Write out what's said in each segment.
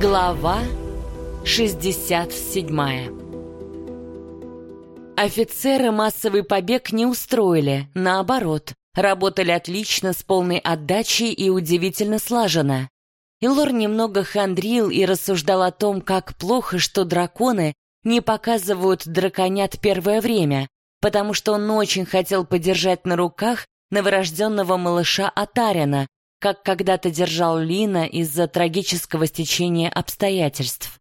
Глава 67 Офицеры массовый побег не устроили, наоборот, работали отлично с полной отдачей и удивительно слаженно. Илор немного хандрил и рассуждал о том, как плохо, что драконы не показывают драконят первое время, потому что он очень хотел подержать на руках новорожденного малыша Атарина, как когда-то держал Лина из-за трагического стечения обстоятельств.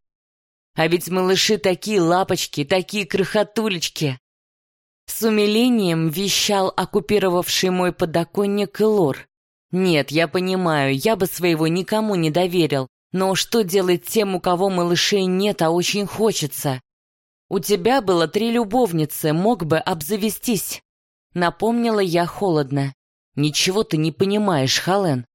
А ведь малыши такие лапочки, такие крохотулечки. С умилением вещал оккупировавший мой подоконник Элор. Нет, я понимаю, я бы своего никому не доверил, но что делать тем, у кого малышей нет, а очень хочется? У тебя было три любовницы, мог бы обзавестись. Напомнила я холодно. Ничего ты не понимаешь, Хален.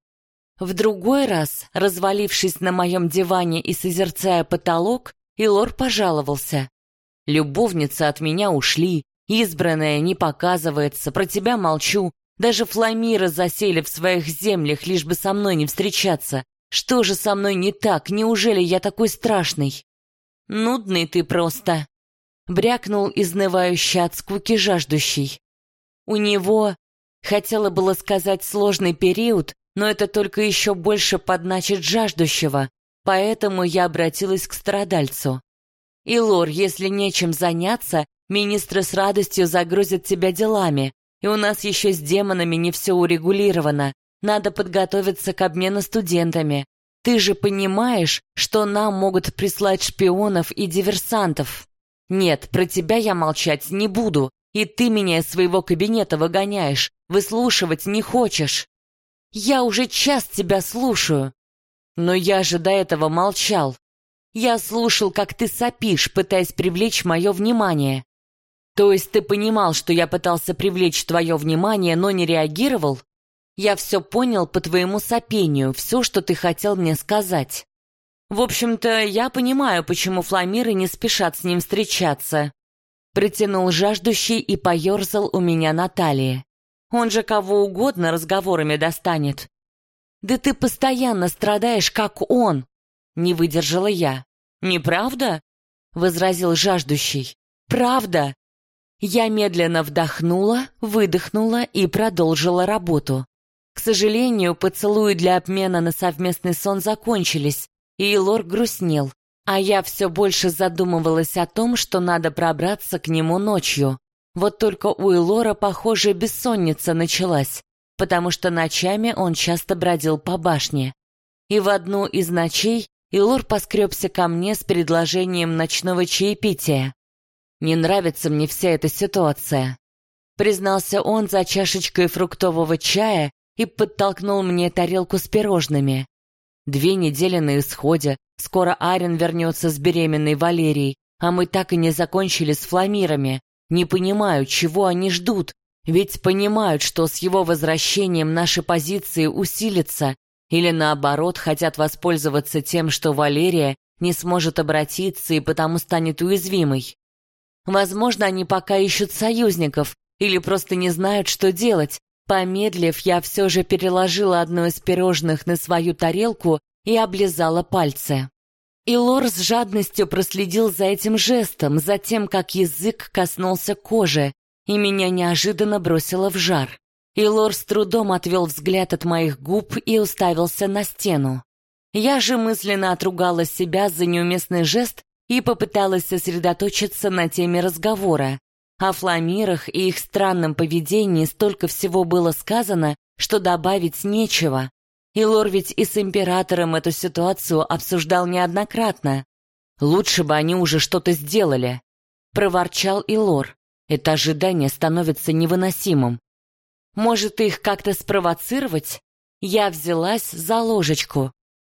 В другой раз, развалившись на моем диване и созерцая потолок, Илор пожаловался. «Любовницы от меня ушли, избранная не показывается, про тебя молчу, даже фламиры засели в своих землях, лишь бы со мной не встречаться. Что же со мной не так? Неужели я такой страшный?» «Нудный ты просто», — брякнул изнывающий от скуки жаждущий. У него, хотела было сказать сложный период, но это только еще больше подначит жаждущего, поэтому я обратилась к страдальцу. «Илор, если нечем заняться, министры с радостью загрузят тебя делами, и у нас еще с демонами не все урегулировано, надо подготовиться к обмену студентами. Ты же понимаешь, что нам могут прислать шпионов и диверсантов? Нет, про тебя я молчать не буду, и ты меня из своего кабинета выгоняешь, выслушивать не хочешь. Я уже час тебя слушаю. Но я же до этого молчал. Я слушал, как ты сопишь, пытаясь привлечь мое внимание. То есть ты понимал, что я пытался привлечь твое внимание, но не реагировал? Я все понял по твоему сопению, все, что ты хотел мне сказать. В общем-то, я понимаю, почему фламиры не спешат с ним встречаться. Притянул жаждущий и поерзал у меня на талии. Он же кого угодно разговорами достанет. Да ты постоянно страдаешь, как он. Не выдержала я. Неправда? Возразил жаждущий. Правда. Я медленно вдохнула, выдохнула и продолжила работу. К сожалению, поцелуи для обмена на совместный сон закончились, и Лор грустнел, а я все больше задумывалась о том, что надо пробраться к нему ночью. Вот только у Элора, похоже, бессонница началась, потому что ночами он часто бродил по башне. И в одну из ночей Илор поскребся ко мне с предложением ночного чаепития. «Не нравится мне вся эта ситуация», — признался он за чашечкой фруктового чая и подтолкнул мне тарелку с пирожными. Две недели на исходе, скоро Арен вернется с беременной Валерией, а мы так и не закончили с фламирами, не понимаю, чего они ждут, ведь понимают, что с его возвращением наши позиции усилятся, или наоборот хотят воспользоваться тем, что Валерия не сможет обратиться и потому станет уязвимой. Возможно, они пока ищут союзников или просто не знают, что делать. Помедлив, я все же переложила одно из пирожных на свою тарелку и облизала пальцы. И Лор с жадностью проследил за этим жестом, за тем, как язык коснулся кожи, и меня неожиданно бросило в жар. И Лор с трудом отвел взгляд от моих губ и уставился на стену. Я же мысленно отругала себя за неуместный жест и попыталась сосредоточиться на теме разговора. О фламирах и их странном поведении столько всего было сказано, что добавить нечего. Илор ведь и с императором эту ситуацию обсуждал неоднократно. Лучше бы они уже что-то сделали. Проворчал Илор. Это ожидание становится невыносимым. Может, их как-то спровоцировать? Я взялась за ложечку.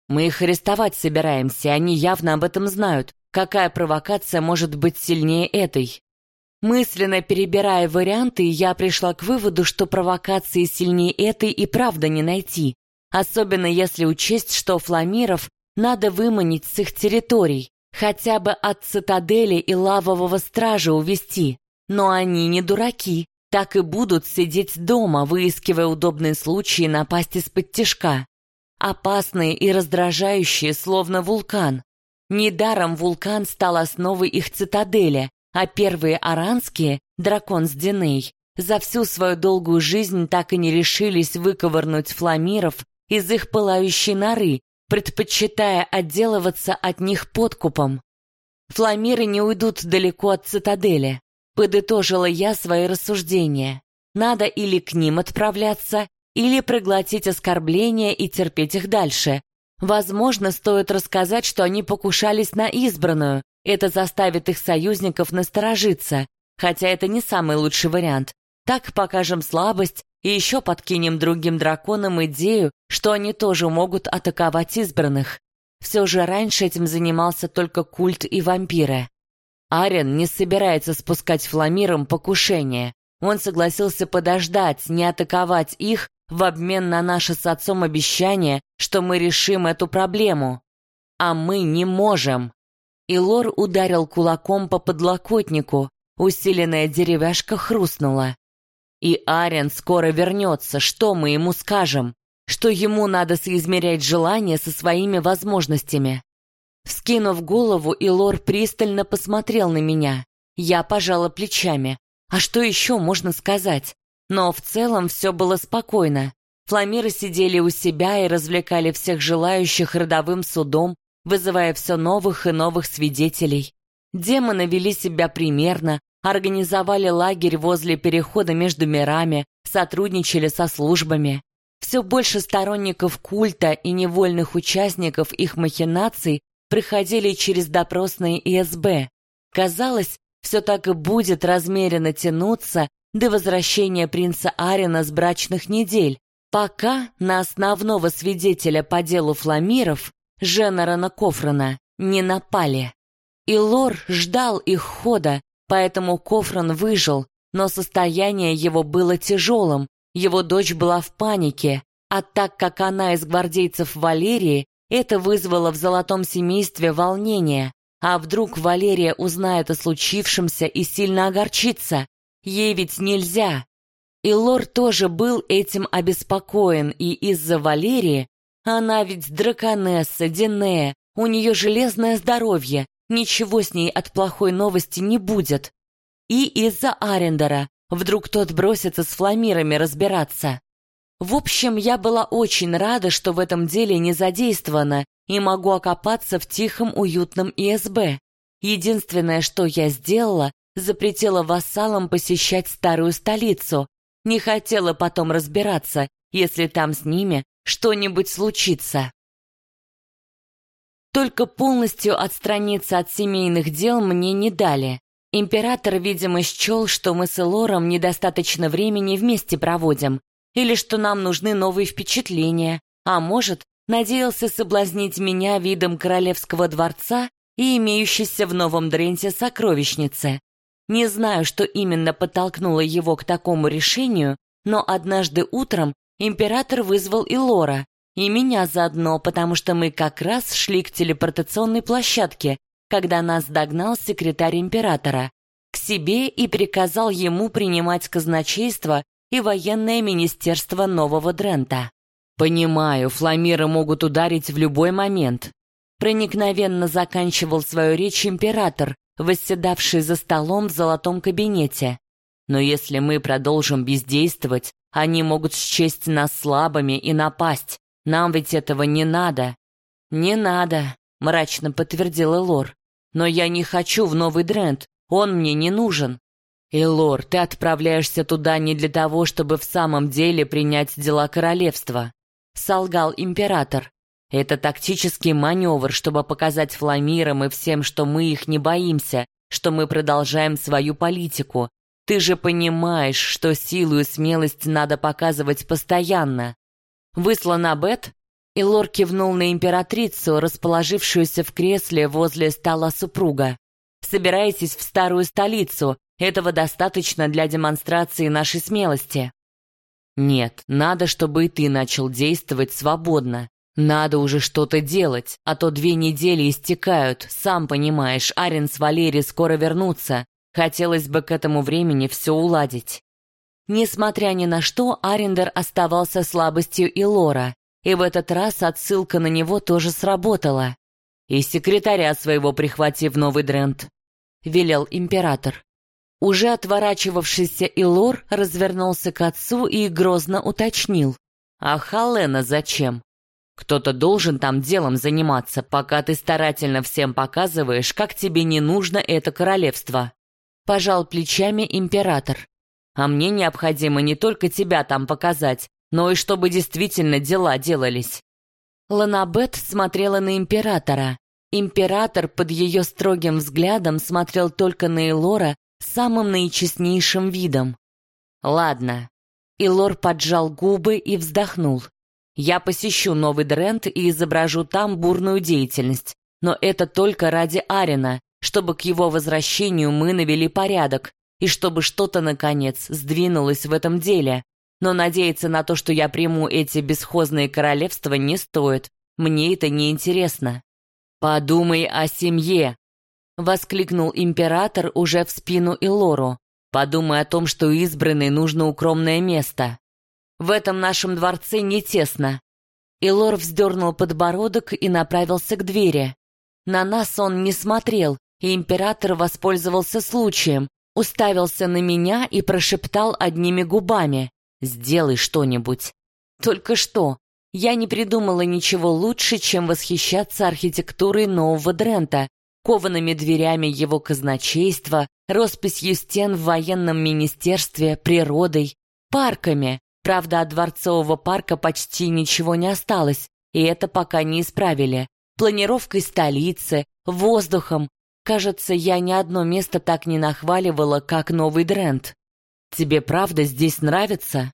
Мы их арестовать собираемся, они явно об этом знают. Какая провокация может быть сильнее этой? Мысленно перебирая варианты, я пришла к выводу, что провокации сильнее этой и правда не найти. Особенно если учесть, что фламиров надо выманить с их территорий, хотя бы от цитадели и лавового стража увести. Но они не дураки, так и будут сидеть дома, выискивая удобные случаи напасть из-под тишка. опасные и раздражающие, словно вулкан. Недаром вулкан стал основой их цитадели, а первые аранские, дракон с Диней, за всю свою долгую жизнь так и не решились выковырнуть фламиров из их пылающей норы, предпочитая отделываться от них подкупом. Фламиры не уйдут далеко от цитадели. Подытожила я свои рассуждения. Надо или к ним отправляться, или проглотить оскорбления и терпеть их дальше. Возможно, стоит рассказать, что они покушались на избранную. Это заставит их союзников насторожиться, хотя это не самый лучший вариант. Так покажем слабость и еще подкинем другим драконам идею, что они тоже могут атаковать избранных. Все же раньше этим занимался только культ и вампиры. Арен не собирается спускать фламиром покушение. Он согласился подождать, не атаковать их в обмен на наше с отцом обещание, что мы решим эту проблему. А мы не можем. И Лор ударил кулаком по подлокотнику, усиленная деревяшка хрустнула. И Арен скоро вернется, что мы ему скажем? Что ему надо соизмерять желания со своими возможностями. Вскинув голову, Илор пристально посмотрел на меня. Я пожала плечами. А что еще можно сказать? Но в целом все было спокойно. Фламиры сидели у себя и развлекали всех желающих родовым судом, вызывая все новых и новых свидетелей. Демоны вели себя примерно, организовали лагерь возле перехода между мирами, сотрудничали со службами. Все больше сторонников культа и невольных участников их махинаций приходили через допросные ИСБ. Казалось, все так и будет размеренно тянуться до возвращения принца Арина с брачных недель, пока на основного свидетеля по делу Фламиров, Женерана Кофрана, не напали. И Лор ждал их хода, поэтому Кофран выжил, но состояние его было тяжелым, его дочь была в панике, а так как она из гвардейцев Валерии, это вызвало в золотом семействе волнение. А вдруг Валерия узнает о случившемся и сильно огорчится? Ей ведь нельзя. И Лор тоже был этим обеспокоен, и из-за Валерии, она ведь драконесса, Динея, у нее железное здоровье, ничего с ней от плохой новости не будет. И из-за Арендера, вдруг тот бросится с фламирами разбираться. В общем, я была очень рада, что в этом деле не задействована и могу окопаться в тихом, уютном ИСБ. Единственное, что я сделала, запретила вассалам посещать старую столицу. Не хотела потом разбираться, если там с ними что-нибудь случится. Только полностью отстраниться от семейных дел мне не дали. Император, видимо, счел, что мы с Элором недостаточно времени вместе проводим, или что нам нужны новые впечатления, а может, надеялся соблазнить меня видом королевского дворца и имеющейся в Новом Дренте сокровищницы. Не знаю, что именно подтолкнуло его к такому решению, но однажды утром император вызвал и Лора, и меня заодно, потому что мы как раз шли к телепортационной площадке, когда нас догнал секретарь императора, к себе и приказал ему принимать казначейство и военное министерство Нового Дрента. «Понимаю, фламиры могут ударить в любой момент», проникновенно заканчивал свою речь император, восседавший за столом в золотом кабинете. «Но если мы продолжим бездействовать, они могут счесть нас слабыми и напасть. Нам ведь этого не надо». «Не надо», — мрачно подтвердил Элор. «Но я не хочу в Новый Дрент, он мне не нужен. «Элор, ты отправляешься туда не для того, чтобы в самом деле принять дела королевства», — солгал император. «Это тактический маневр, чтобы показать фламирам и всем, что мы их не боимся, что мы продолжаем свою политику. Ты же понимаешь, что силу и смелость надо показывать постоянно». «Выслан Абет?» Илор кивнул на императрицу, расположившуюся в кресле возле стола супруга. «Собираетесь в старую столицу, этого достаточно для демонстрации нашей смелости. Нет, надо, чтобы и ты начал действовать свободно. Надо уже что-то делать, а то две недели истекают. Сам понимаешь, Арен с Валерией скоро вернутся. Хотелось бы к этому времени все уладить. Несмотря ни на что, Арендер оставался слабостью и Лора. и в этот раз отсылка на него тоже сработала. «И секретаря своего прихвати в новый Дрент», — велел император. Уже отворачивавшийся Илор развернулся к отцу и грозно уточнил. «А Халена зачем? Кто-то должен там делом заниматься, пока ты старательно всем показываешь, как тебе не нужно это королевство». Пожал плечами император. «А мне необходимо не только тебя там показать, но и чтобы действительно дела делались». Ланабет смотрела на императора. Император под ее строгим взглядом смотрел только на Элора самым наичестнейшим видом. «Ладно». Илор поджал губы и вздохнул. «Я посещу Новый Дрент и изображу там бурную деятельность, но это только ради Арина, чтобы к его возвращению мы навели порядок, и чтобы что-то, наконец, сдвинулось в этом деле. Но надеяться на то, что я приму эти бесхозные королевства, не стоит. Мне это не интересно. «Подумай о семье!» — воскликнул император уже в спину Илору. «Подумай о том, что избранной нужно укромное место. В этом нашем дворце не тесно». Илор вздернул подбородок и направился к двери. На нас он не смотрел, и император воспользовался случаем, уставился на меня и прошептал одними губами. Сделай что-нибудь. Только что. Я не придумала ничего лучше, чем восхищаться архитектурой нового Дрента, коваными дверями его казначейства, росписью стен в военном министерстве, природой, парками. Правда, от дворцового парка почти ничего не осталось, и это пока не исправили. Планировкой столицы, воздухом. Кажется, я ни одно место так не нахваливала, как новый Дрент. «Тебе правда здесь нравится?»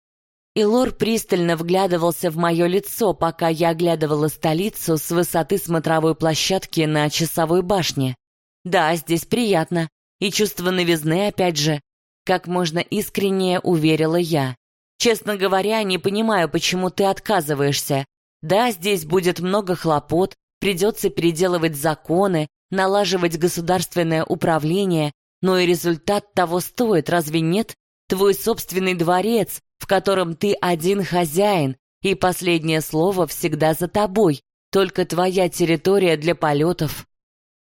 И Лор пристально вглядывался в мое лицо, пока я оглядывала столицу с высоты смотровой площадки на часовой башне. «Да, здесь приятно. И чувство новизны опять же. Как можно искреннее уверила я. Честно говоря, не понимаю, почему ты отказываешься. Да, здесь будет много хлопот, придется переделывать законы, налаживать государственное управление, но и результат того стоит, разве нет? Твой собственный дворец, в котором ты один хозяин, и последнее слово всегда за тобой, только твоя территория для полетов.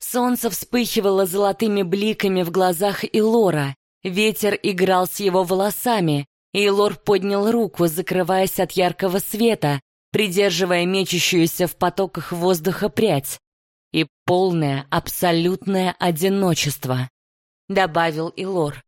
Солнце вспыхивало золотыми бликами в глазах Илора, ветер играл с его волосами, и Илор поднял руку, закрываясь от яркого света, придерживая мечущуюся в потоках воздуха прядь. И полное, абсолютное одиночество, добавил Илор.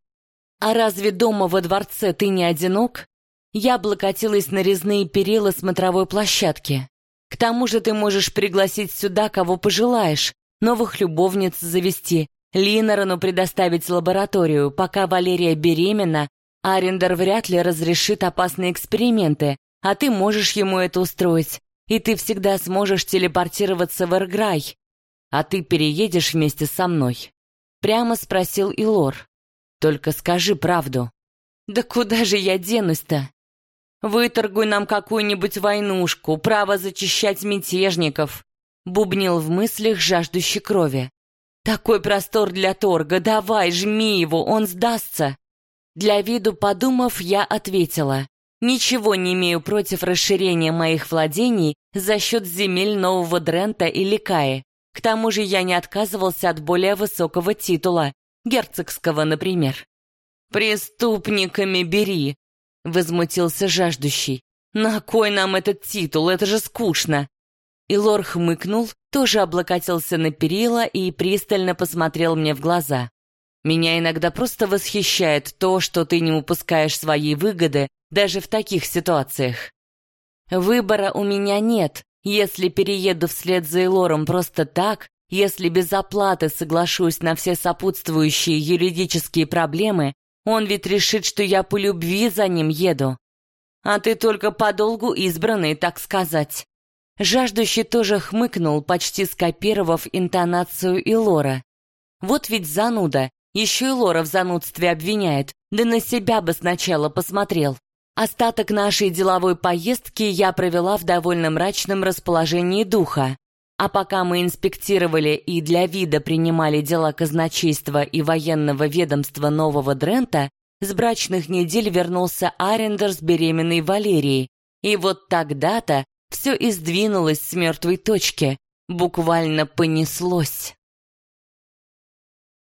«А разве дома во дворце ты не одинок?» Я облокотилась на резные перила смотровой площадки. «К тому же ты можешь пригласить сюда, кого пожелаешь, новых любовниц завести, Линорану предоставить лабораторию, пока Валерия беременна, Арендер вряд ли разрешит опасные эксперименты, а ты можешь ему это устроить, и ты всегда сможешь телепортироваться в Эрграй. А ты переедешь вместе со мной?» Прямо спросил Илор. Только скажи правду. Да куда же я денусь-то? Выторгуй нам какую-нибудь войнушку, право зачищать мятежников. Бубнил в мыслях жаждущий крови. Такой простор для торга, давай, жми его, он сдастся. Для виду подумав, я ответила. Ничего не имею против расширения моих владений за счет земель Нового Дрента или Каи. К тому же я не отказывался от более высокого титула, герцогского, например. «Преступниками бери!» — возмутился жаждущий. «На кой нам этот титул? Это же скучно!» И Лор хмыкнул, тоже облокотился на перила и пристально посмотрел мне в глаза. «Меня иногда просто восхищает то, что ты не упускаешь своей выгоды даже в таких ситуациях. Выбора у меня нет. Если перееду вслед за Элором просто так, если без оплаты соглашусь на все сопутствующие юридические проблемы, он ведь решит, что я по любви за ним еду. А ты только подолгу избранный, так сказать. Жаждущий тоже хмыкнул, почти скопировав интонацию Илора. Вот ведь зануда, еще и Лора в занудстве обвиняет, да на себя бы сначала посмотрел. Остаток нашей деловой поездки я провела в довольно мрачном расположении духа. А пока мы инспектировали и для вида принимали дела казначейства и военного ведомства Нового Дрента, с брачных недель вернулся Арендер с беременной Валерией. И вот тогда-то, все и сдвинулось с мертвой точки, буквально понеслось.